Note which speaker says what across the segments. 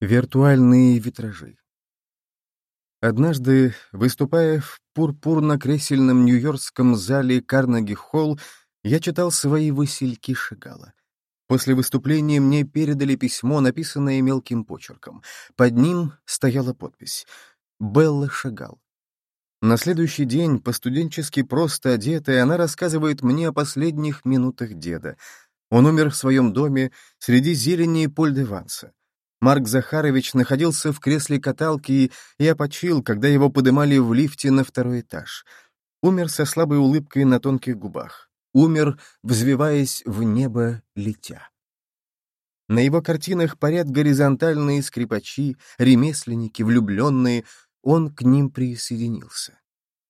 Speaker 1: Виртуальные витражи. Однажды, выступая в пурпурно-кресельном нью-йоркском зале Карнеги-холл, я читал свои васильки Шагала. После выступления мне передали письмо, написанное мелким почерком. Под ним стояла подпись «Белла Шагал». На следующий день, по-студенчески просто одетая, она рассказывает мне о последних минутах деда. Он умер в своем доме среди зелени Поль-де-Ванса. Марк Захарович находился в кресле каталки и опочил, когда его подымали в лифте на второй этаж. Умер со слабой улыбкой на тонких губах. Умер, взвиваясь в небо, летя. На его картинах парят горизонтальные скрипачи, ремесленники, влюбленные. Он к ним присоединился.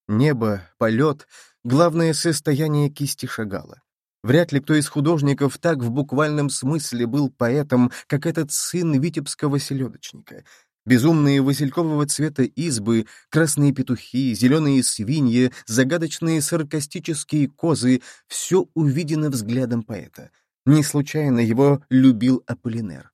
Speaker 1: Небо, полет — главное состояние кисти Шагала. Вряд ли кто из художников так в буквальном смысле был поэтом, как этот сын витебского селедочника. Безумные василькового цвета избы, красные петухи, зеленые свиньи, загадочные саркастические козы — все увидено взглядом поэта. Не случайно его любил Аполлинер.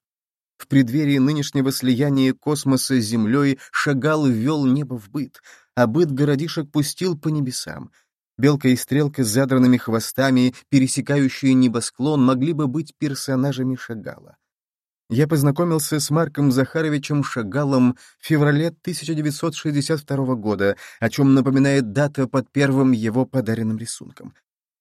Speaker 1: В преддверии нынешнего слияния космоса с Землей Шагал ввел небо в быт, а быт городишек пустил по небесам — Белка и стрелка с задранными хвостами, пересекающие небосклон, могли бы быть персонажами Шагала. Я познакомился с Марком Захаровичем Шагалом в феврале 1962 года, о чем напоминает дата под первым его подаренным рисунком.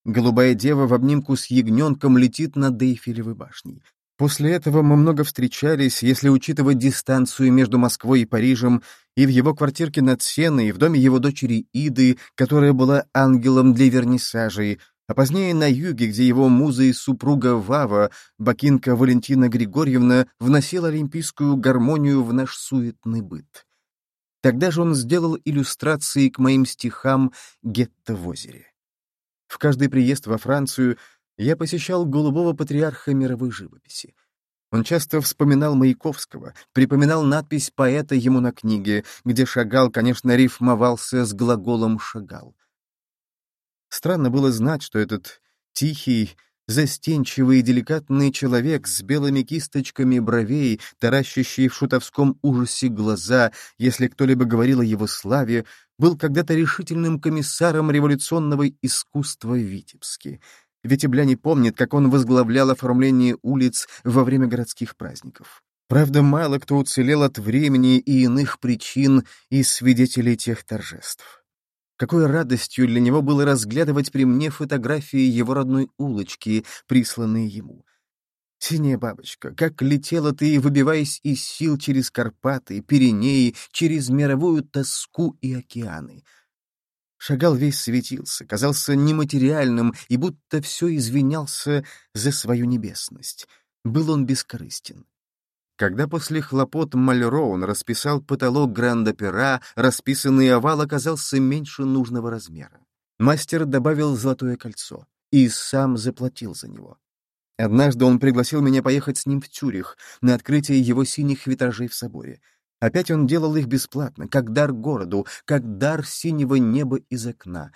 Speaker 1: Голубая дева в обнимку с ягненком летит над Эйфелевой башней. После этого мы много встречались, если учитывать дистанцию между Москвой и Парижем, и в его квартирке над Сеной, и в доме его дочери Иды, которая была ангелом для вернисажей, а позднее на юге, где его муза и супруга Вава, бакинка Валентина Григорьевна, вносила олимпийскую гармонию в наш суетный быт. Тогда же он сделал иллюстрации к моим стихам «Гетто в озере». В каждый приезд во Францию — я посещал голубого патриарха мировой живописи. Он часто вспоминал Маяковского, припоминал надпись поэта ему на книге, где «шагал», конечно, рифмовался с глаголом «шагал». Странно было знать, что этот тихий, застенчивый и деликатный человек с белыми кисточками бровей, таращащий в шутовском ужасе глаза, если кто-либо говорил о его славе, был когда-то решительным комиссаром революционного искусства в Витебске — Витебляне помнят, как он возглавлял оформление улиц во время городских праздников. Правда, мало кто уцелел от времени и иных причин и свидетелей тех торжеств. Какой радостью для него было разглядывать при мне фотографии его родной улочки, присланные ему. Синяя бабочка, как летела ты, выбиваясь из сил через Карпаты, Пиренеи, через мировую тоску и океаны — Шагал весь светился, казался нематериальным и будто все извинялся за свою небесность. Был он бескорыстен. Когда после хлопот Мальроун расписал потолок Гранд-Опера, расписанный овал оказался меньше нужного размера. Мастер добавил золотое кольцо и сам заплатил за него. Однажды он пригласил меня поехать с ним в Тюрих на открытие его синих витражей в соборе — Опять он делал их бесплатно, как дар городу, как дар синего неба из окна.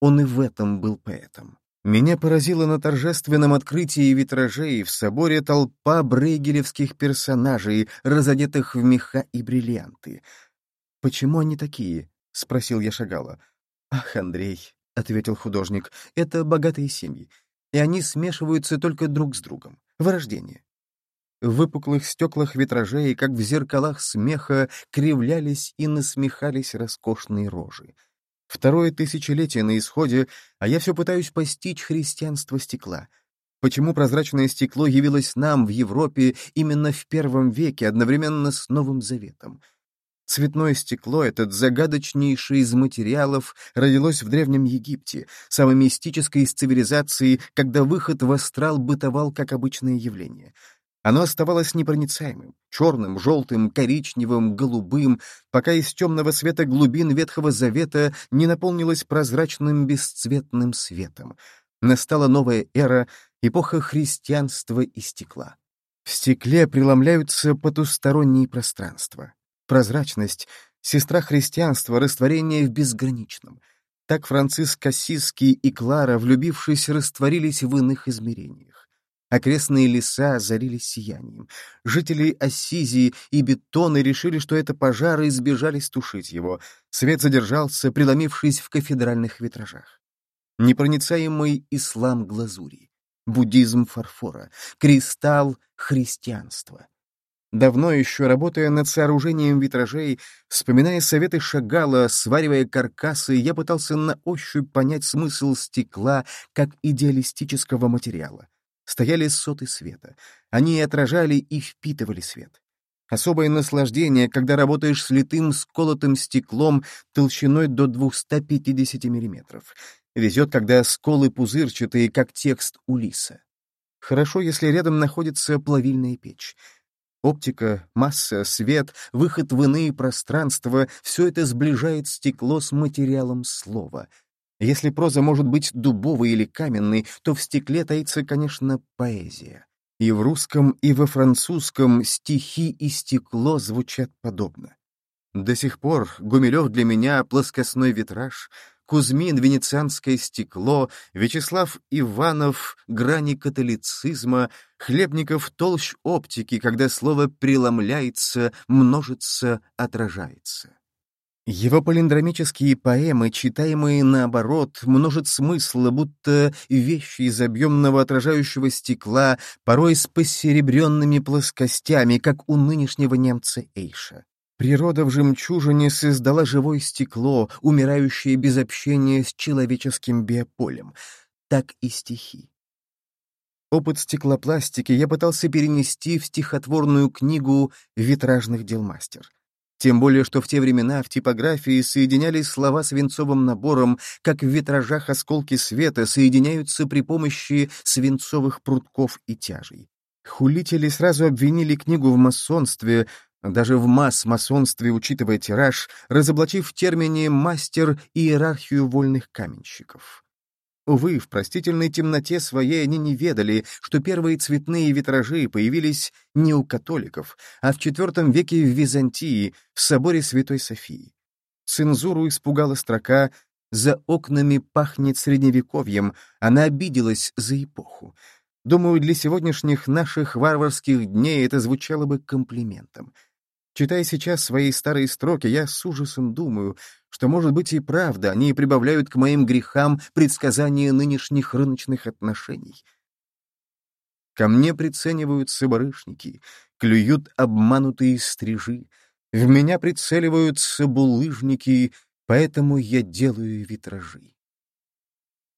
Speaker 1: Он и в этом был поэтом. Меня поразило на торжественном открытии витражей в соборе толпа брейгелевских персонажей, разодетых в меха и бриллианты. «Почему они такие?» — спросил я Шагала. «Ах, Андрей», — ответил художник, — «это богатые семьи, и они смешиваются только друг с другом. Вырождение. В выпуклых стеклах витражей, как в зеркалах смеха, кривлялись и насмехались роскошные рожи. Второе тысячелетие на исходе, а я все пытаюсь постичь христианство стекла. Почему прозрачное стекло явилось нам в Европе именно в первом веке, одновременно с Новым Заветом? Цветное стекло, этот загадочнейший из материалов, родилось в Древнем Египте, самой мистической из цивилизаций, когда выход в астрал бытовал как обычное явление — оно оставалось непроницаемым, черным, желтым, коричневым, голубым, пока из темного света глубин Ветхого Завета не наполнилось прозрачным бесцветным светом. Настала новая эра, эпоха христианства и стекла. В стекле преломляются потусторонние пространства. Прозрачность — сестра христианства, растворение в безграничном. Так Франциск Ассизский и Клара, влюбившись, растворились в иных измерениях. Окрестные леса озарились сиянием. Жители Ассизии и Бетоны решили, что это пожар, и сбежались тушить его. Свет задержался, преломившись в кафедральных витражах. Непроницаемый ислам глазури, буддизм фарфора, кристалл христианства. Давно еще, работая над сооружением витражей, вспоминая советы Шагала, сваривая каркасы, я пытался на ощупь понять смысл стекла как идеалистического материала стояли соты света. Они отражали и впитывали свет. Особое наслаждение, когда работаешь с литым сколотым стеклом толщиной до 250 мм. Везет, когда сколы пузырчатые, как текст Улиса. Хорошо, если рядом находится плавильная печь. Оптика, масса, свет, выход в иные пространства — все это сближает стекло с материалом слова — если проза может быть дубовой или каменной, то в стекле таится, конечно, поэзия. И в русском, и во французском стихи и стекло звучат подобно. До сих пор Гумилев для меня — плоскостной витраж, Кузьмин — венецианское стекло, Вячеслав Иванов — грани католицизма, Хлебников — толщ оптики, когда слово преломляется, множится, отражается. Его палиндромические поэмы, читаемые наоборот, множат смысла, будто вещи из объемного отражающего стекла, порой с посеребренными плоскостями, как у нынешнего немца Эйша. Природа в жемчужине создала живое стекло, умирающее без общения с человеческим биополем. Так и стихи. Опыт стеклопластики я пытался перенести в стихотворную книгу «Витражных дел мастер». Тем более, что в те времена в типографии соединялись слова свинцовым набором, как в витражах осколки света соединяются при помощи свинцовых прутков и тяжей. Хулители сразу обвинили книгу в масонстве, даже в масс-масонстве, учитывая тираж, разоблачив в термине «мастер» иерархию вольных каменщиков. Увы, в простительной темноте своей они не ведали, что первые цветные витражи появились не у католиков, а в IV веке в Византии, в соборе Святой Софии. Цензуру испугала строка «За окнами пахнет средневековьем», она обиделась за эпоху. Думаю, для сегодняшних наших варварских дней это звучало бы комплиментом. Читая сейчас свои старые строки, я с ужасом думаю, что, может быть, и правда, они прибавляют к моим грехам предсказания нынешних рыночных отношений. Ко мне прицениваются барышники, клюют обманутые стрижи, в меня прицеливаются булыжники, поэтому я делаю витражи.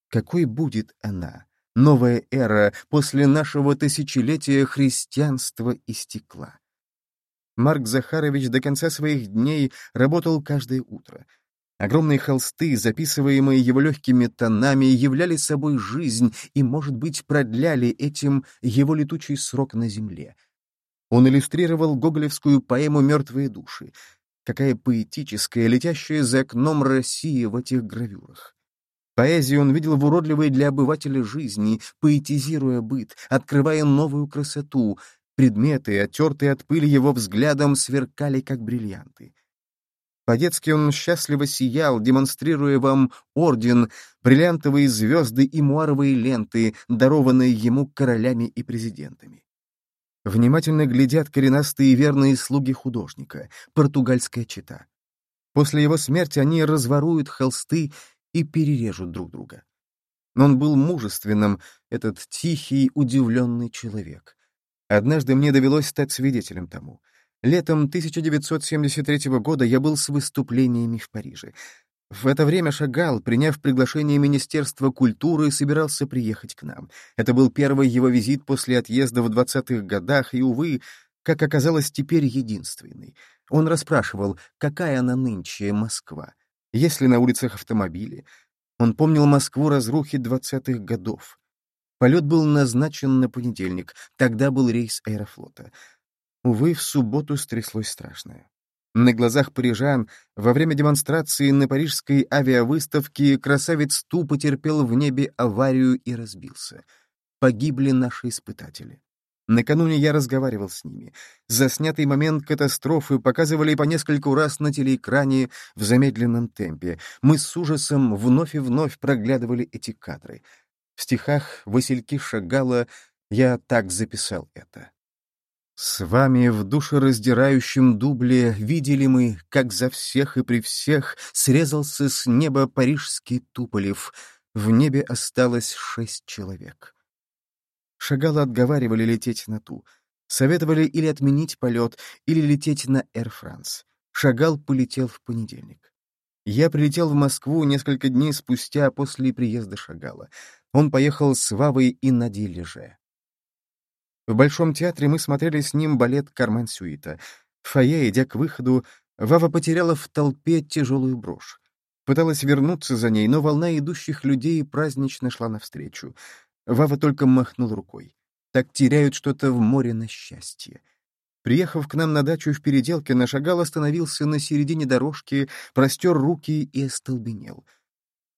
Speaker 1: Какой будет она, новая эра, после нашего тысячелетия христианства и стекла? Марк Захарович до конца своих дней работал каждое утро. Огромные холсты, записываемые его легкими тонами, являли собой жизнь и, может быть, продляли этим его летучий срок на земле. Он иллюстрировал гоголевскую поэму «Мертвые души». Какая поэтическая, летящая за окном Россия в этих гравюрах. Поэзию он видел в уродливой для обывателя жизни, поэтизируя быт, открывая новую красоту, Предметы, оттертые от пыли его взглядом, сверкали, как бриллианты. По-детски он счастливо сиял, демонстрируя вам орден, бриллиантовые звезды и муаровые ленты, дарованные ему королями и президентами. Внимательно глядят коренастые верные слуги художника, португальская чита. После его смерти они разворуют холсты и перережут друг друга. Но он был мужественным, этот тихий, удивленный человек. Однажды мне довелось стать свидетелем тому. Летом 1973 года я был с выступлениями в Париже. В это время Шагал, приняв приглашение Министерства культуры, собирался приехать к нам. Это был первый его визит после отъезда в 20-х годах и, увы, как оказалось, теперь единственный. Он расспрашивал, какая она нынче Москва, есть ли на улицах автомобили. Он помнил Москву разрухи 20-х годов. Полет был назначен на понедельник, тогда был рейс аэрофлота. Увы, в субботу стряслось страшное. На глазах парижан во время демонстрации на парижской авиавыставке красавец Ту потерпел в небе аварию и разбился. Погибли наши испытатели. Накануне я разговаривал с ними. Заснятый момент катастрофы показывали по нескольку раз на телеэкране в замедленном темпе. Мы с ужасом вновь и вновь проглядывали эти кадры — в стихах Васильки Шагала Я так записал это. С вами в душераздирающем дубле видели мы, как за всех и при всех срезался с неба парижский Туполев. В небе осталось шесть человек. Шагала отговаривали лететь на ту. Советовали или отменить полет, или лететь на Air France. Шагал полетел в понедельник. Я прилетел в Москву несколько дней спустя после приезда Шагала. Он поехал с Вавой и Нади Леже. В Большом театре мы смотрели с ним балет «Кармен Сюита». В фойе, идя к выходу, Вава потеряла в толпе тяжелую брошь. Пыталась вернуться за ней, но волна идущих людей празднично шла навстречу. Вава только махнул рукой. Так теряют что-то в море на счастье. Приехав к нам на дачу в Переделке, нашагал остановился на середине дорожки, простер руки и остолбенел.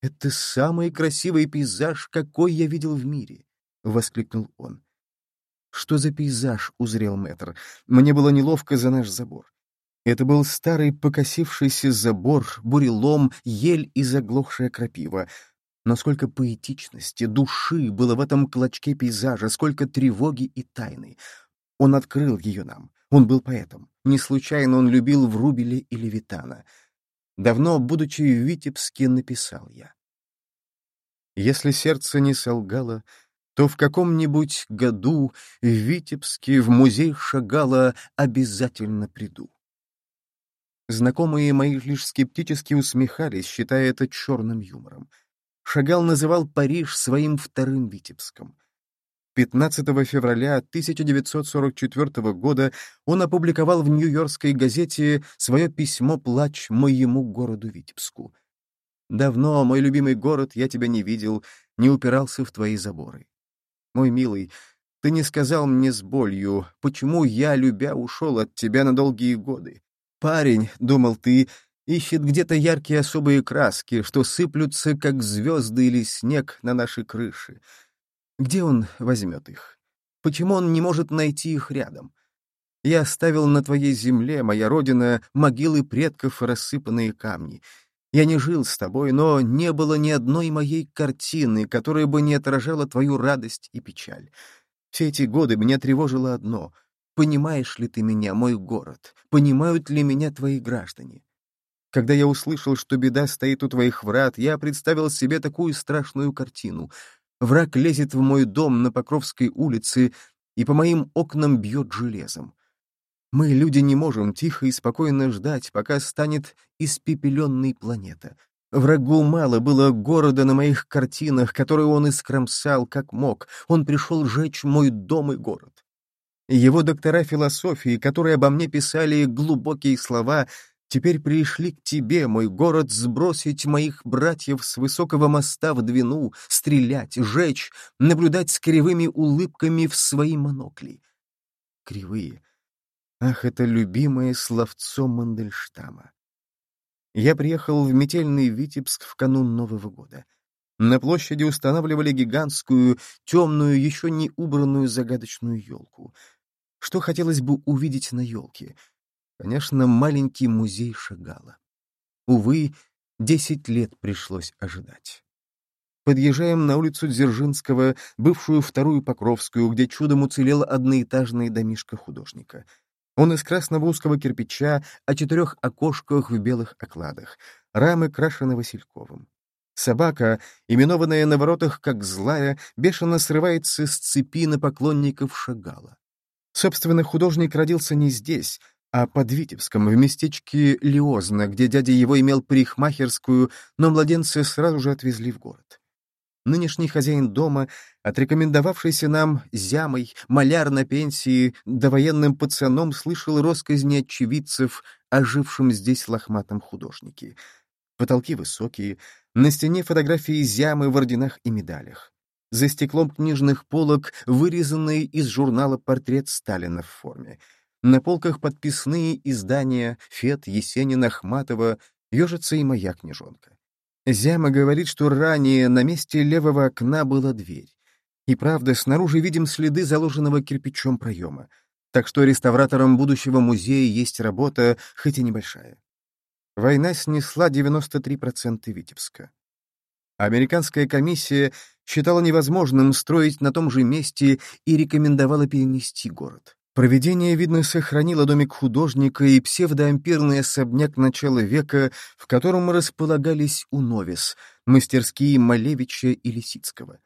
Speaker 1: «Это самый красивый пейзаж, какой я видел в мире!» — воскликнул он. Что за пейзаж узрел мэтр? Мне было неловко за наш забор. Это был старый покосившийся забор, бурелом, ель и заглохшая крапива. Но сколько поэтичности, души было в этом клочке пейзажа, сколько тревоги и тайны. Он открыл ее нам. Он был поэтом. Не случайно он любил Врубеля и Левитана. Давно, будучи в Витебске, написал я. Если сердце не солгало, то в каком-нибудь году в Витебске в музей Шагала обязательно приду. Знакомые мои лишь скептически усмехались, считая это черным юмором. Шагал называл Париж своим вторым Витебском. 15 февраля 1944 года он опубликовал в Нью-Йоркской газете свое письмо «Плач моему городу Витебску». «Давно, мой любимый город, я тебя не видел, не упирался в твои заборы. Мой милый, ты не сказал мне с болью, почему я, любя, ушел от тебя на долгие годы. Парень, — думал ты, — ищет где-то яркие особые краски, что сыплются, как звезды или снег на наши крыши. Где он возьмет их? Почему он не может найти их рядом? Я оставил на твоей земле, моя родина, могилы предков и рассыпанные камни — я не жил с тобой, но не было ни одной моей картины, которая бы не отражала твою радость и печаль. Все эти годы меня тревожило одно — Понимаешь ли ты меня, мой город? Понимают ли меня твои граждане? Когда я услышал, что беда стоит у твоих врат, я представил себе такую страшную картину. Враг лезет в мой дом на Покровской улице и по моим окнам бьет железом. Мы, люди, не можем тихо и спокойно ждать, пока станет испепеленной планета. Врагу мало было города на моих картинах, которые он искромсал как мог. Он пришел жечь мой дом и город. Его доктора философии, которые обо мне писали глубокие слова, теперь пришли к тебе, мой город, сбросить моих братьев с высокого моста в Двину, стрелять, жечь, наблюдать с кривыми улыбками в свои монокли. Кривые, Ах, это любимое словцо Мандельштама. Я приехал в метельный Витебск в канун Нового года. На площади устанавливали гигантскую, темную, еще не убранную загадочную елку. Что хотелось бы увидеть на елке? Конечно, маленький музей Шагала. Увы, десять лет пришлось ожидать. Подъезжаем на улицу Дзержинского, бывшую вторую Покровскую, где чудом уцелела одноэтажная домишка художника — он из красного узкого кирпича, о четырех окошках в белых окладах. Рамы крашены Васильковым. Собака, именованная на воротах как злая, бешено срывается с цепи на поклонников Шагала. Собственно, художник родился не здесь, а под Витебском, в местечке Лиозно, где дядя его имел парикмахерскую, но младенца сразу же отвезли в город. Нынешний хозяин дома, отрекомендовавшийся нам зямой, маляр на пенсии, довоенным пацаном, слышал росказни очевидцев о жившем здесь лохматом художнике. Потолки высокие, на стене фотографии зямы в орденах и медалях. За стеклом книжных полок вырезанный из журнала портрет Сталина в форме. На полках подписные издания Фет, Есенин, Ахматова, ежится и моя книжонка. Зяма говорит, что ранее на месте левого окна была дверь. И правда, снаружи видим следы заложенного кирпичом проема. Так что реставраторам будущего музея есть работа, хоть и небольшая. Война снесла 93% Витебска. Американская комиссия считала невозможным строить на том же месте и рекомендовала перенести город. Проведение, видно, сохранило домик художника и псевдоампирный особняк начала века, в котором располагались уновис, мастерские Малевича и Лисицкого.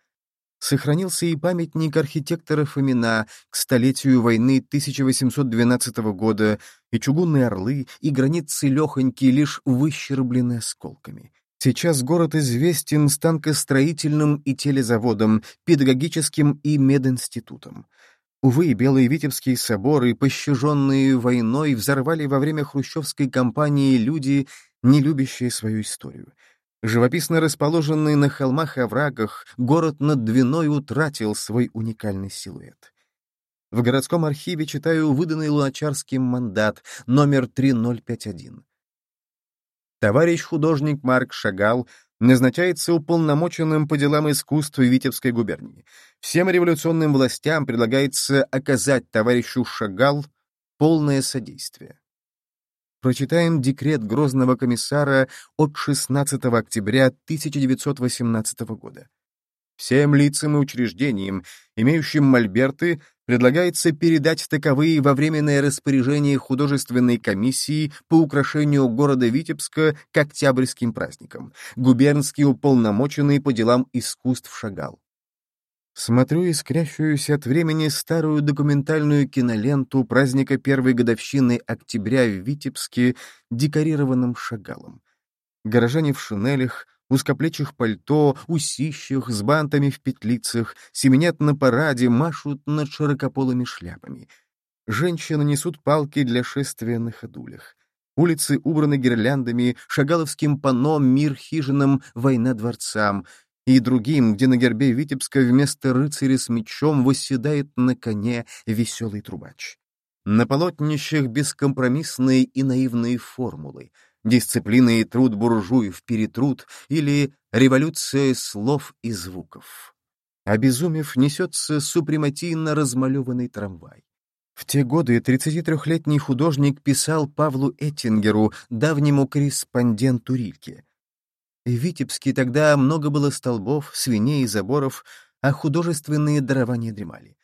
Speaker 1: Сохранился и памятник архитектора Фомина к столетию войны 1812 года, и чугунные орлы, и границы лехоньки лишь выщерблены осколками. Сейчас город известен станкостроительным и телезаводом, педагогическим и мединститутом. Увы, Белые Витебские соборы, пощаженные войной, взорвали во время хрущевской кампании люди, не любящие свою историю. Живописно расположенный на холмах и оврагах, город над Двиной утратил свой уникальный силуэт. В городском архиве читаю выданный Луначарским мандат номер 3051. Товарищ художник Марк Шагал назначается уполномоченным по делам искусства Витебской губернии. Всем революционным властям предлагается оказать товарищу Шагал полное содействие. Прочитаем декрет Грозного комиссара от 16 октября 1918 года. Всем лицам и учреждениям, имеющим мольберты, предлагается передать таковые во временное распоряжение художественной комиссии по украшению города Витебска к октябрьским праздникам, губернский уполномоченный по делам искусств Шагал. Смотрю искрящуюся от времени старую документальную киноленту праздника первой годовщины октября в Витебске, декорированным Шагалом. Горожане в шинелях, узкоплечих пальто, усищах, с бантами в петлицах, семенят на параде, машут над широкополыми шляпами. Женщины несут палки для шествия на ходулях. Улицы убраны гирляндами, шагаловским панно «Мир хижинам, война дворцам», и другим, где на гербе Витебска вместо рыцаря с мечом восседает на коне веселый трубач. На полотнищах бескомпромиссные и наивные формулы — дисциплина и труд буржуев перетруд или революция слов и звуков. Обезумев, несется супрематийно размалеванный трамвай. В те годы 33-летний художник писал Павлу Эттингеру, давнему корреспонденту Рильке. В Витебске тогда много было столбов, свиней и заборов, а художественные дарования дремали.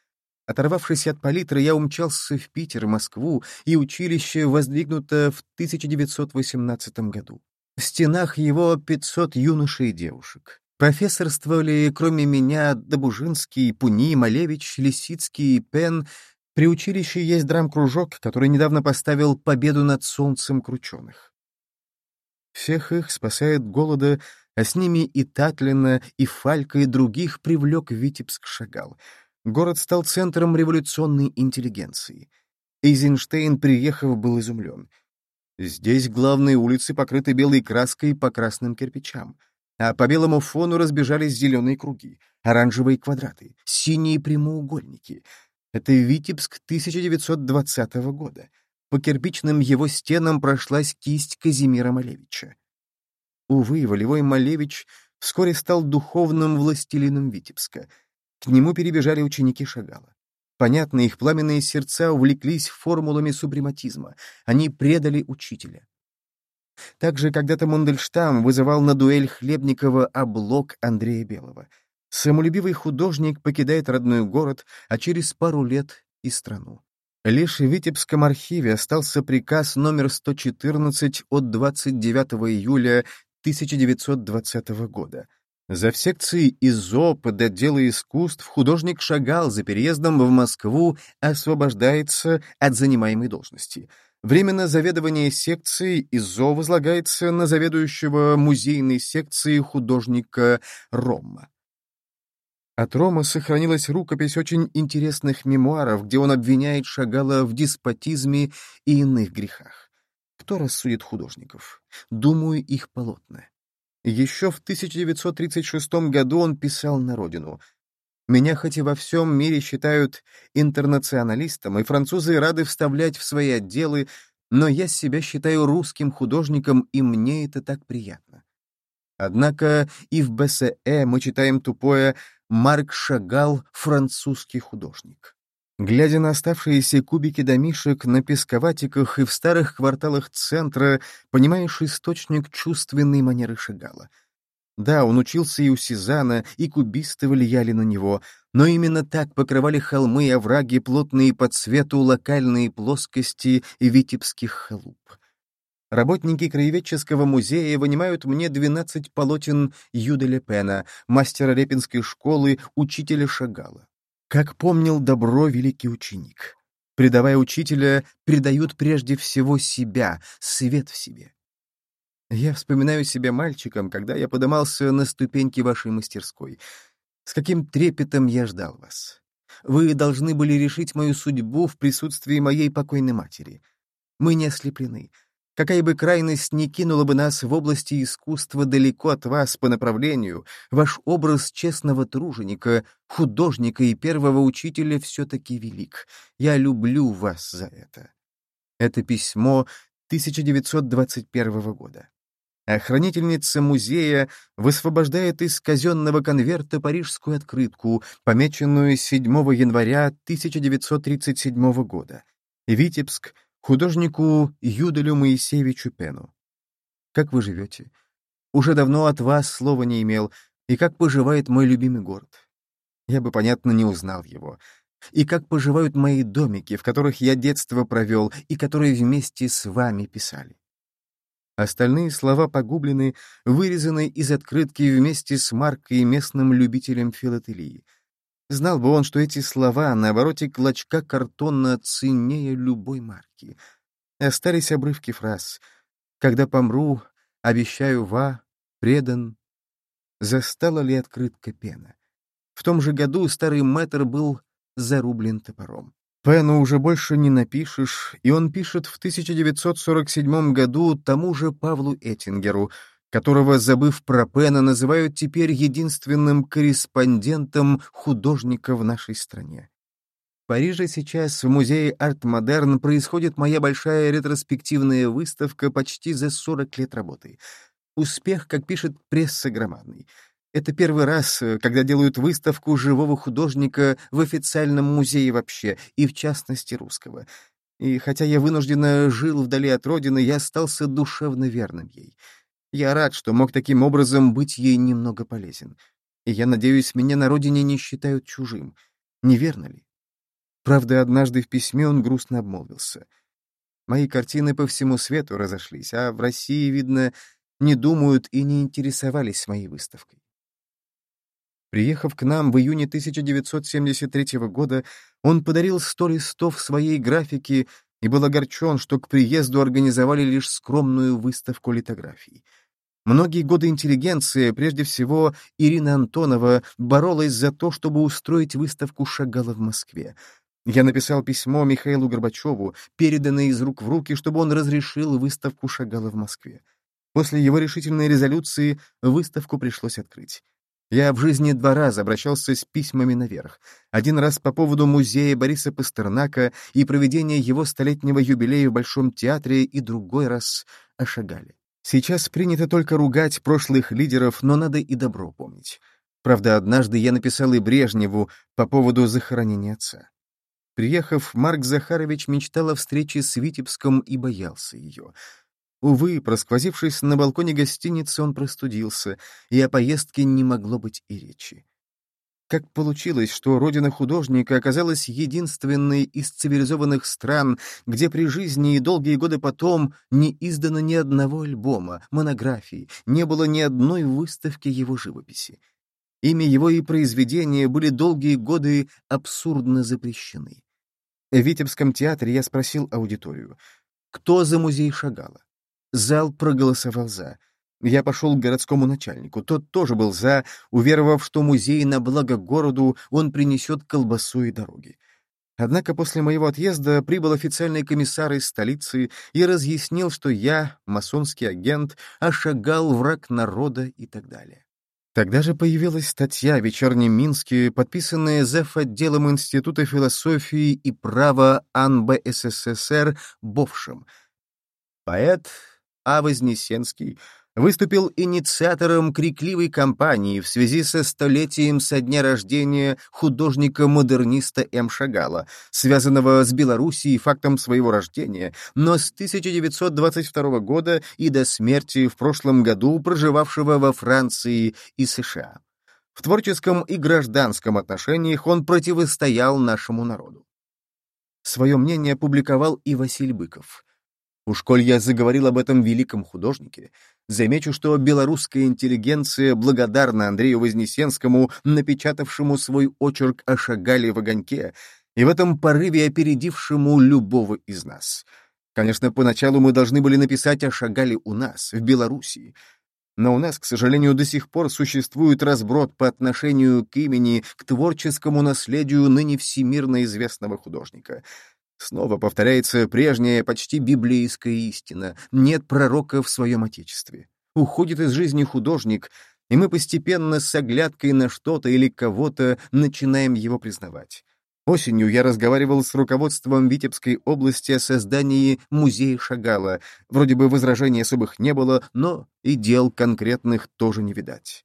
Speaker 1: Оторвавшись от палитры, я умчался в Питер, Москву, и училище воздвигнуто в 1918 году. В стенах его 500 юношей и девушек. Профессорствовали, кроме меня, Добужинский, Пуни, Малевич, Лисицкий Пен. При училище есть драм-кружок, который недавно поставил победу над солнцем крученых. Всех их спасает голода, а с ними и Татлина, и Фалька, и других привлек Витебск Шагал — Город стал центром революционной интеллигенции. Эйзенштейн, приехав, был изумлен. Здесь главные улицы покрыты белой краской по красным кирпичам, а по белому фону разбежались зеленые круги, оранжевые квадраты, синие прямоугольники. Это Витебск 1920 года. По кирпичным его стенам прошлась кисть Казимира Малевича. Увы, волевой Малевич вскоре стал духовным властелином Витебска — к нему перебежали ученики Шагала. Понятно, их пламенные сердца увлеклись формулами супрематизма. Они предали учителя. Также когда-то Мундельштам вызывал на дуэль Хлебникова облог Андрея Белого. Самолюбивый художник покидает родной город, а через пару лет и страну. Лишь в Витебском архиве остался приказ номер 114 от 29 июля 1920 года, за в секции ИЗО под отделы искусств художник шагал за переездом в Москву, освобождается от занимаемой должности. Временно заведование секции ИЗО возлагается на заведующего музейной секции художника Рома. От Рома сохранилась рукопись очень интересных мемуаров, где он обвиняет Шагала в деспотизме и иных грехах. Кто рассудит художников? Думаю, их полотна. Еще в 1936 году он писал на родину. «Меня хоть и во всем мире считают интернационалистом, и французы рады вставлять в свои отделы, но я себя считаю русским художником, и мне это так приятно». Однако и в БСЭ мы читаем тупое «Марк Шагал — французский художник». Глядя на оставшиеся кубики домишек на песковатиках и в старых кварталах центра, понимаешь источник чувственной манеры Шагала. Да, он учился и у Сезана, и кубисты влияли на него, но именно так покрывали холмы и овраги, плотные по цвету локальные плоскости витебских халуп. Работники краеведческого музея вынимают мне 12 полотен Юделя Пена, мастера Репинской школы, учителя Шагала. Как помнил добро великий ученик. Предавая учителя, предают прежде всего себя, свет в себе. Я вспоминаю себя мальчиком, когда я подымался на ступеньки вашей мастерской. С каким трепетом я ждал вас. Вы должны были решить мою судьбу в присутствии моей покойной матери. Мы не ослеплены. Какая бы крайность ни кинула бы нас в области искусства далеко от вас по направлению, ваш образ честного труженика, художника и первого учителя все-таки велик. Я люблю вас за это. Это письмо 1921 года. Охранительница музея высвобождает из казенного конверта парижскую открытку, помеченную 7 января 1937 года. Витебск, художнику Юделю Моисеевичу Пену. Как вы живете? Уже давно от вас слова не имел, и как поживает мой любимый город? Я бы, понятно, не узнал его. И как поживают мои домики, в которых я детство провел и которые вместе с вами писали. Остальные слова погублены, вырезаны из открытки вместе с маркой местным любителем филателии — Знал бы он, что эти слова на обороте клочка картона ценнее любой марки. Остались обрывки фраз «Когда помру, обещаю ва, предан». Застала ли открытка пена? В том же году старый мэтр был зарублен топором. Пену уже больше не напишешь, и он пишет в 1947 году тому же Павлу Эттингеру — которого, забыв про Пена, называют теперь единственным корреспондентом художника в нашей стране. В Париже сейчас в музее «Арт-Модерн» происходит моя большая ретроспективная выставка почти за 40 лет работы. Успех, как пишет пресса, громадный. Это первый раз, когда делают выставку живого художника в официальном музее вообще, и в частности русского. И хотя я вынужденно жил вдали от родины, я остался душевно верным ей. Я рад, что мог таким образом быть ей немного полезен. И я надеюсь, меня на родине не считают чужим. Не верно ли? Правда, однажды в письме он грустно обмолвился. Мои картины по всему свету разошлись, а в России, видно, не думают и не интересовались моей выставкой. Приехав к нам в июне 1973 года, он подарил сто листов своей графики и был огорчен, что к приезду организовали лишь скромную выставку литографий. Многие годы интеллигенция, прежде всего Ирина Антонова, боролась за то, чтобы устроить выставку Шагала в Москве. Я написал письмо Михаилу Горбачеву, переданное из рук в руки, чтобы он разрешил выставку Шагала в Москве. После его решительной резолюции выставку пришлось открыть. Я в жизни два раза обращался с письмами наверх. Один раз по поводу музея Бориса Пастернака и проведения его столетнего юбилея в Большом театре, и другой раз о Шагале. Сейчас принято только ругать прошлых лидеров, но надо и добро помнить. Правда, однажды я написал и Брежневу по поводу захоронения отца. Приехав, Марк Захарович мечтал о встрече с Витебском и боялся ее. Увы, просквозившись на балконе гостиницы, он простудился, и о поездке не могло быть и речи. Как получилось, что родина художника оказалась единственной из цивилизованных стран, где при жизни и долгие годы потом не издано ни одного альбома, монографии, не было ни одной выставки его живописи. Имя его и произведения были долгие годы абсурдно запрещены. В Витебском театре я спросил аудиторию, кто за музей Шагала? Зал проголосовал «за». Я пошел к городскому начальнику. Тот тоже был за, уверовав, что музей на благо городу он принесет колбасу и дороги. Однако после моего отъезда прибыл официальный комиссар из столицы и разъяснил, что я, масонский агент, ошагал враг народа и так далее. Тогда же появилась статья в «Вечернем Минске», подписанная зав. отделом Института философии и права АНБ СССР Бовшим. Поэт А. Вознесенский выступил инициатором крикливой кампании в связи со столетием со дня рождения художника-модерниста М. Шагала, связанного с Белоруссией фактом своего рождения, но с 1922 года и до смерти в прошлом году проживавшего во Франции и США. В творческом и гражданском отношениях он противостоял нашему народу. Свое мнение публиковал и Василий Быков. Уж коль я заговорил об этом великом художнике, замечу, что белорусская интеллигенция благодарна Андрею Вознесенскому, напечатавшему свой очерк о Шагале в огоньке, и в этом порыве опередившему любого из нас. Конечно, поначалу мы должны были написать о Шагале у нас, в Белоруссии, но у нас, к сожалению, до сих пор существует разброд по отношению к имени, к творческому наследию ныне всемирно известного художника — Снова повторяется прежняя, почти библейская истина. Нет пророка в своем Отечестве. Уходит из жизни художник, и мы постепенно с оглядкой на что-то или кого-то начинаем его признавать. Осенью я разговаривал с руководством Витебской области о создании музея Шагала. Вроде бы возражений особых не было, но и дел конкретных тоже не видать.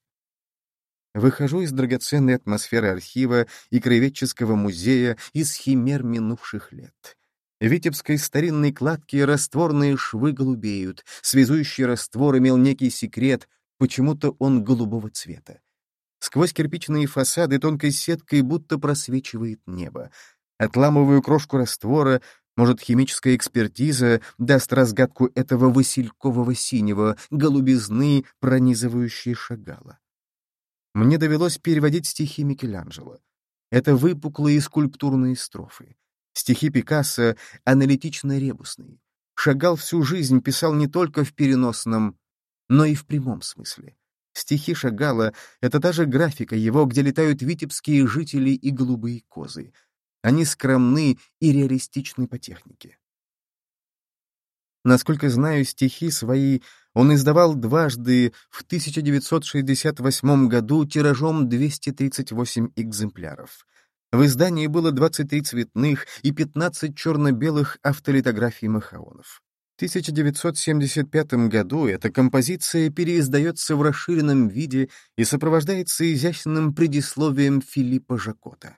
Speaker 1: Выхожу из драгоценной атмосферы архива и краеведческого музея из химер минувших лет. Витебской старинной кладке растворные швы голубеют, связующий раствор имел некий секрет, почему-то он голубого цвета. Сквозь кирпичные фасады тонкой сеткой будто просвечивает небо. Отламываю крошку раствора, может, химическая экспертиза даст разгадку этого василькового синего, голубизны, пронизывающей шагала мне довелось переводить стихи Микеланджело. Это выпуклые скульптурные строфы. Стихи Пикассо аналитично-ребусные. Шагал всю жизнь писал не только в переносном, но и в прямом смысле. Стихи Шагала — это та же графика его, где летают витебские жители и голубые козы. Они скромны и реалистичны по технике. Насколько знаю, стихи свои он издавал дважды в 1968 году тиражом 238 экземпляров. В издании было 23 цветных и 15 черно-белых автолитографий Махаонов. В 1975 году эта композиция переиздается в расширенном виде и сопровождается изящным предисловием Филиппа Жакота.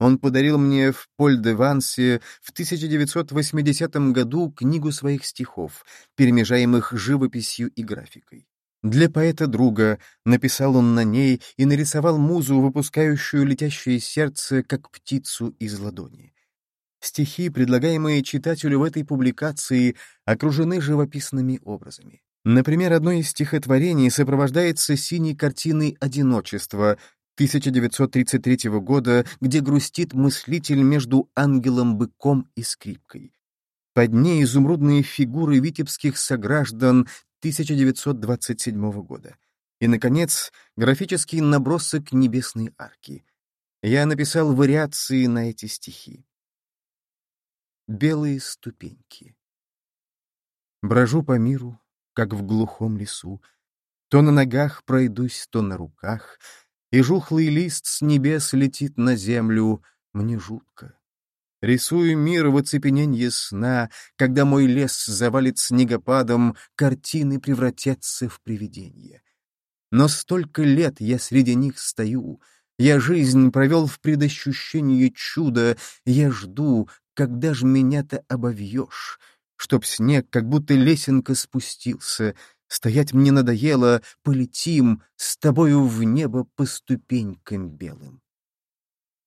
Speaker 1: Он подарил мне в Поль-де-Вансе в 1980 году книгу своих стихов, перемежаемых живописью и графикой. Для поэта-друга написал он на ней и нарисовал музу, выпускающую летящее сердце, как птицу из ладони. Стихи, предлагаемые читателю в этой публикации, окружены живописными образами. Например, одно из стихотворений сопровождается синей картиной одиночества, 1933 года, где грустит мыслитель между ангелом-быком и скрипкой. Под ней изумрудные фигуры витебских сограждан 1927 года. И, наконец, графический набросок небесной арки. Я написал вариации на эти стихи. Белые ступеньки. Брожу по миру, как в глухом лесу, То на ногах пройдусь, то на руках — и жухлый лист с небес летит на землю, мне жутко. Рисую мир в оцепененье сна, когда мой лес завалит снегопадом, картины превратятся в привидения. Но столько лет я среди них стою, я жизнь провел в предощущении чуда, я жду, когда ж меня-то обовьешь, чтоб снег как будто лесенка спустился, Стоять мне надоело, полетим с тобою в небо по ступенькам белым.